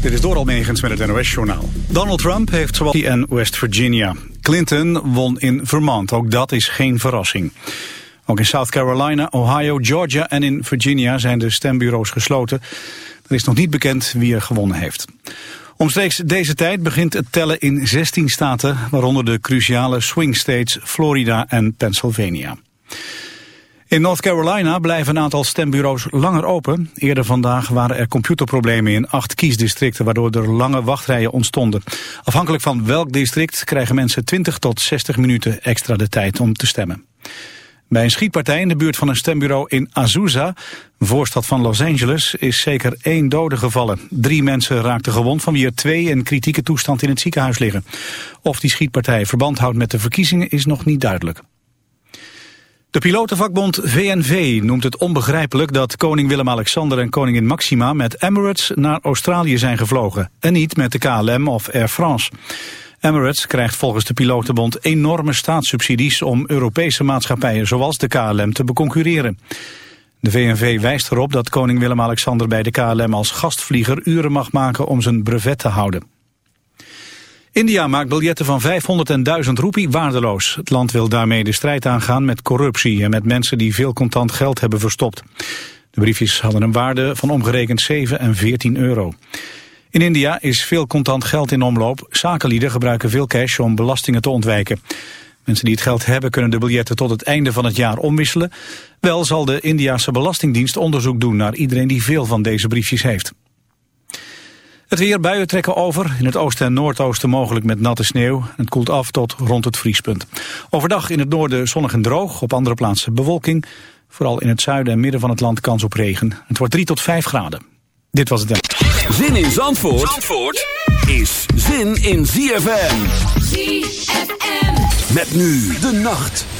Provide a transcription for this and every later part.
Dit is Doral Megens met het NOS-journaal. Donald Trump heeft zowel en West Virginia. Clinton won in Vermont, ook dat is geen verrassing. Ook in South Carolina, Ohio, Georgia en in Virginia zijn de stembureaus gesloten. Er is nog niet bekend wie er gewonnen heeft. Omstreeks deze tijd begint het tellen in 16 staten... waaronder de cruciale swing states Florida en Pennsylvania. In North Carolina blijven een aantal stembureaus langer open. Eerder vandaag waren er computerproblemen in acht kiesdistricten... waardoor er lange wachtrijen ontstonden. Afhankelijk van welk district krijgen mensen 20 tot 60 minuten extra de tijd om te stemmen. Bij een schietpartij in de buurt van een stembureau in Azusa, voorstad van Los Angeles, is zeker één dode gevallen. Drie mensen raakten gewond, van wie er twee in kritieke toestand in het ziekenhuis liggen. Of die schietpartij verband houdt met de verkiezingen is nog niet duidelijk. De pilotenvakbond VNV noemt het onbegrijpelijk dat koning Willem-Alexander en koningin Maxima met Emirates naar Australië zijn gevlogen en niet met de KLM of Air France. Emirates krijgt volgens de pilotenbond enorme staatssubsidies om Europese maatschappijen zoals de KLM te beconcurreren. De VNV wijst erop dat koning Willem-Alexander bij de KLM als gastvlieger uren mag maken om zijn brevet te houden. India maakt biljetten van 500 en 1000 roepie waardeloos. Het land wil daarmee de strijd aangaan met corruptie en met mensen die veel contant geld hebben verstopt. De briefjes hadden een waarde van omgerekend 7 en 14 euro. In India is veel contant geld in omloop. Zakenlieden gebruiken veel cash om belastingen te ontwijken. Mensen die het geld hebben kunnen de biljetten tot het einde van het jaar omwisselen. Wel zal de Indiase Belastingdienst onderzoek doen naar iedereen die veel van deze briefjes heeft. Het weer buien trekken over. In het oosten en noordoosten mogelijk met natte sneeuw. Het koelt af tot rond het vriespunt. Overdag in het noorden zonnig en droog. Op andere plaatsen bewolking. Vooral in het zuiden en midden van het land kans op regen. Het wordt 3 tot 5 graden. Dit was het. Zin in Zandvoort, Zandvoort is zin in ZFM. ZFM. Met nu de nacht.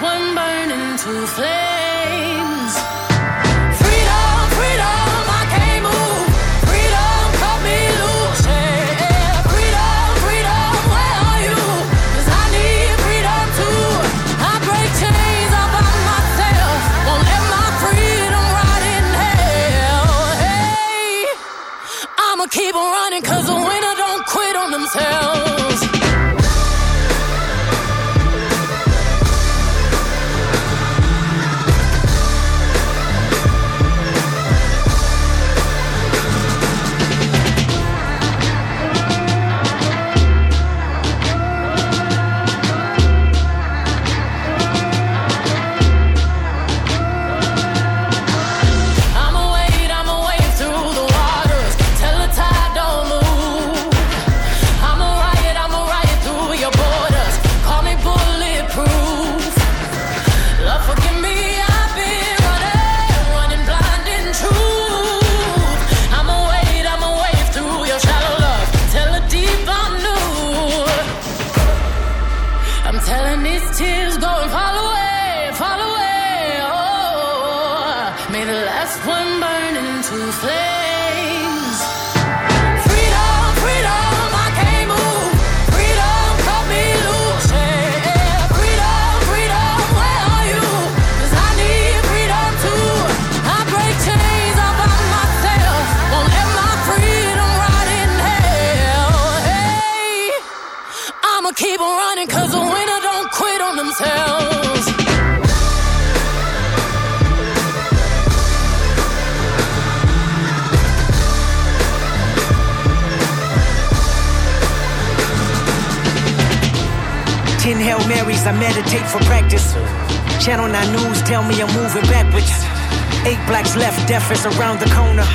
One burn into flames. Keep on running cause the winner don't quit on themselves. Ten Hail Marys, I meditate for practice. Channel 9 News tell me I'm moving backwards. Eight blacks left, death is around the corner.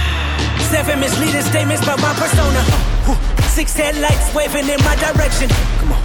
Seven misleading statements about my persona. Six headlights waving in my direction. Come on.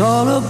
All about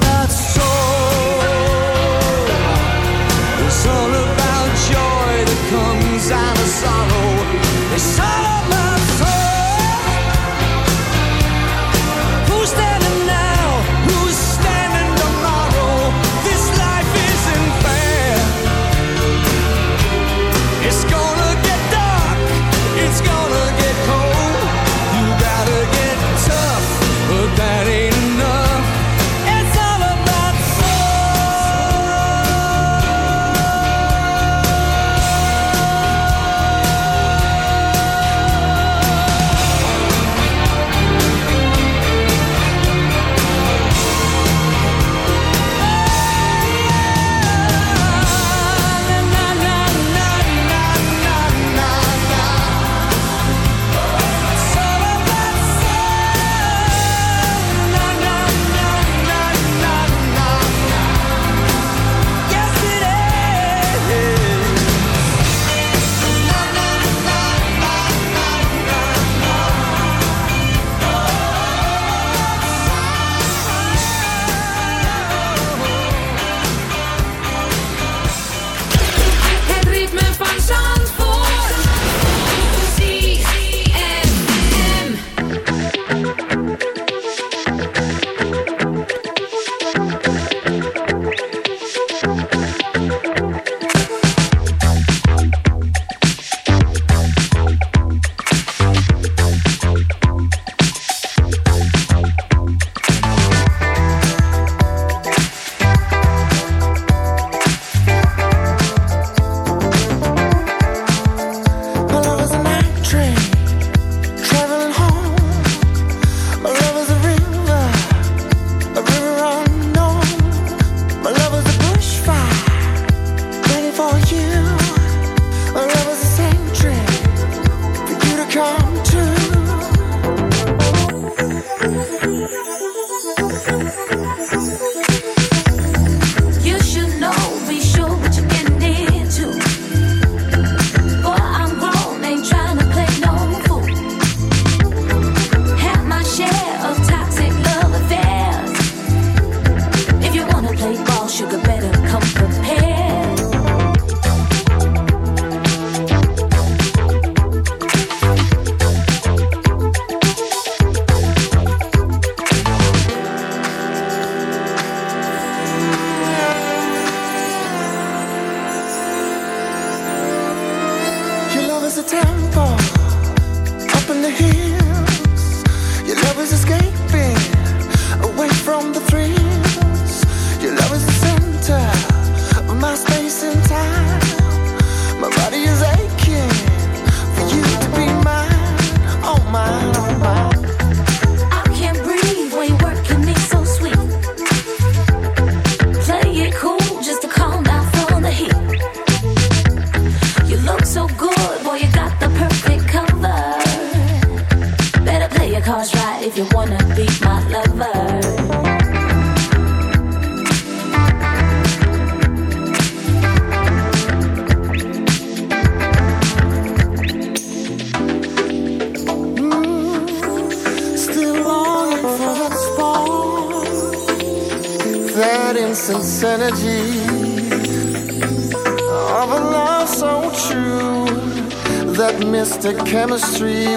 chemistry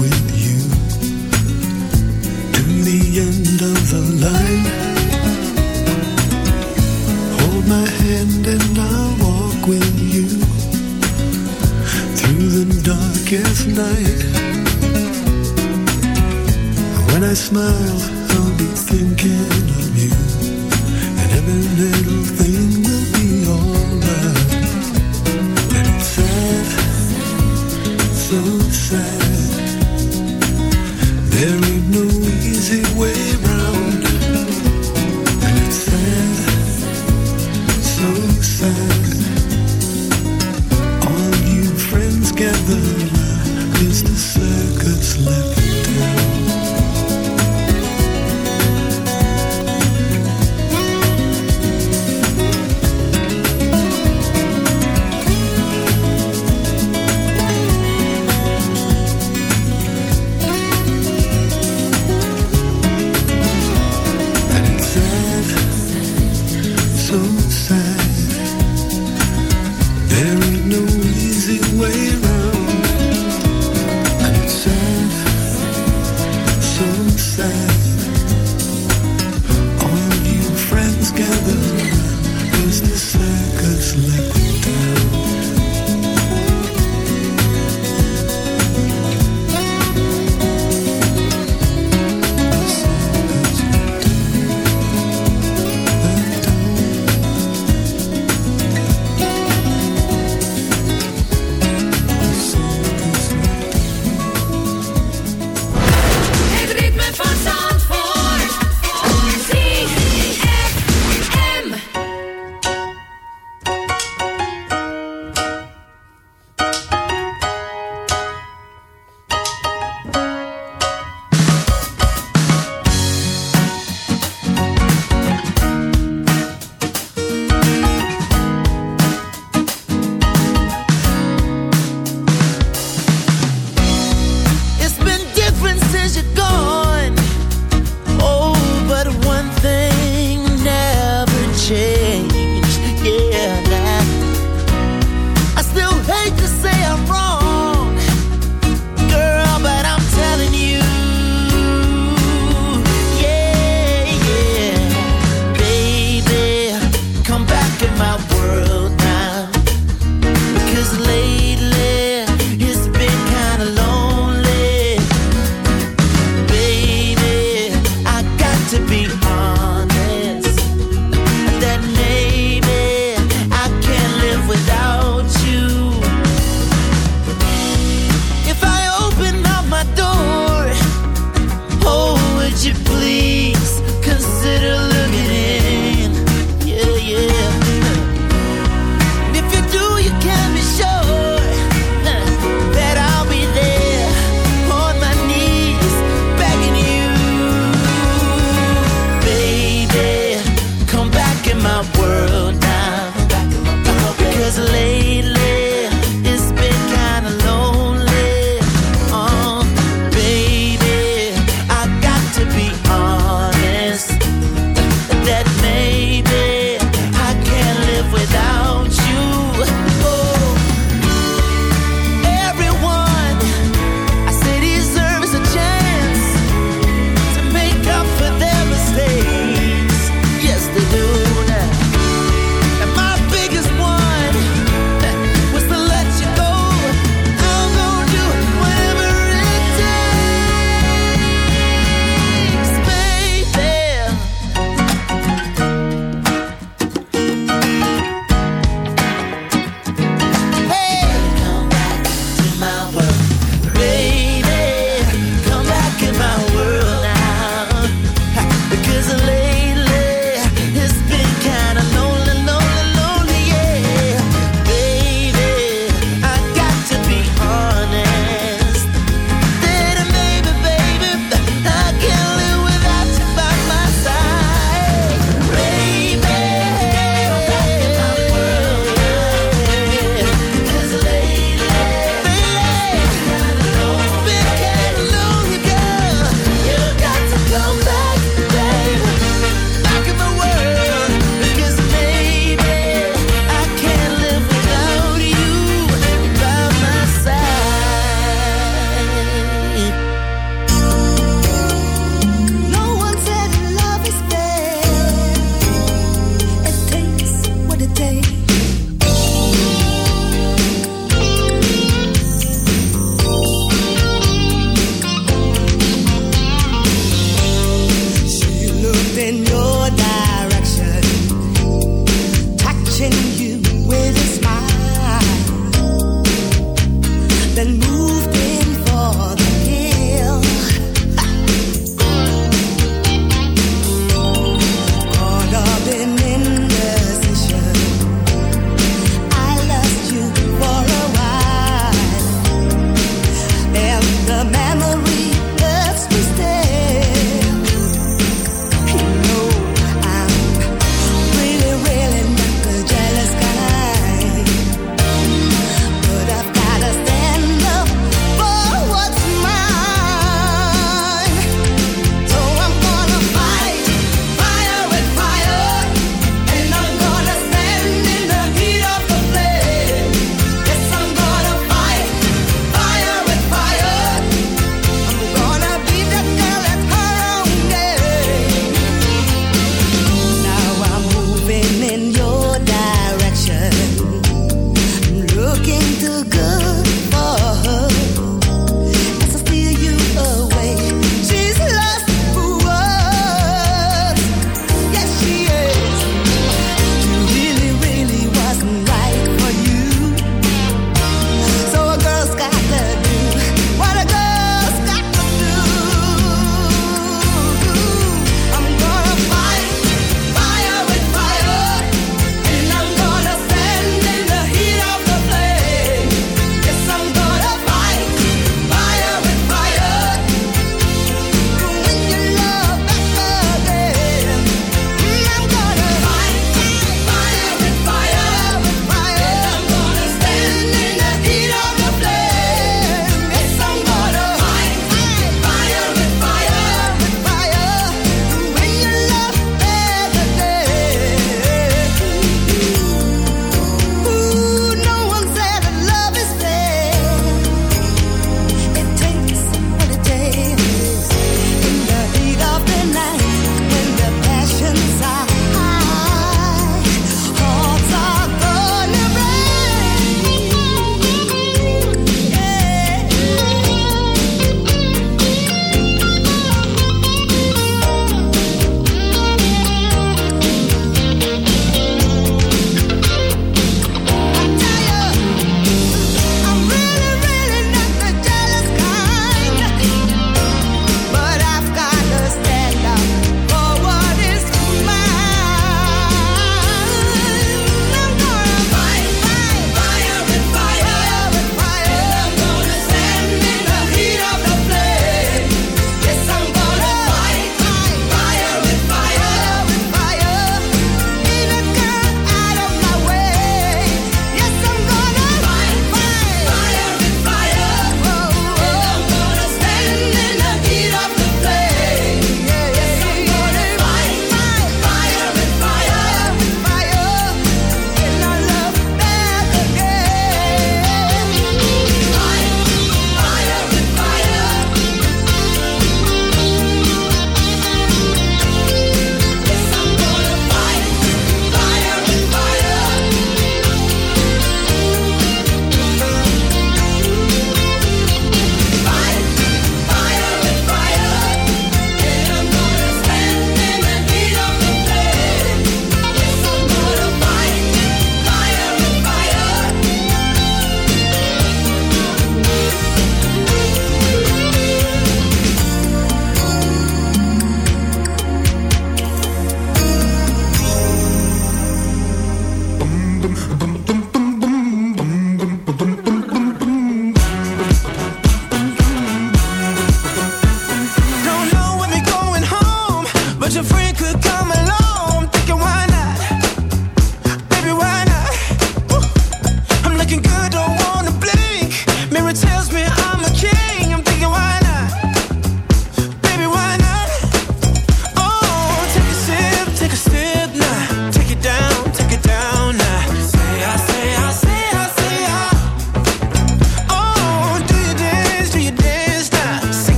with you to the end of the line. Hold my hand and I'll walk with you through the darkest night. When I smile, I'll be thinking of you and every little thing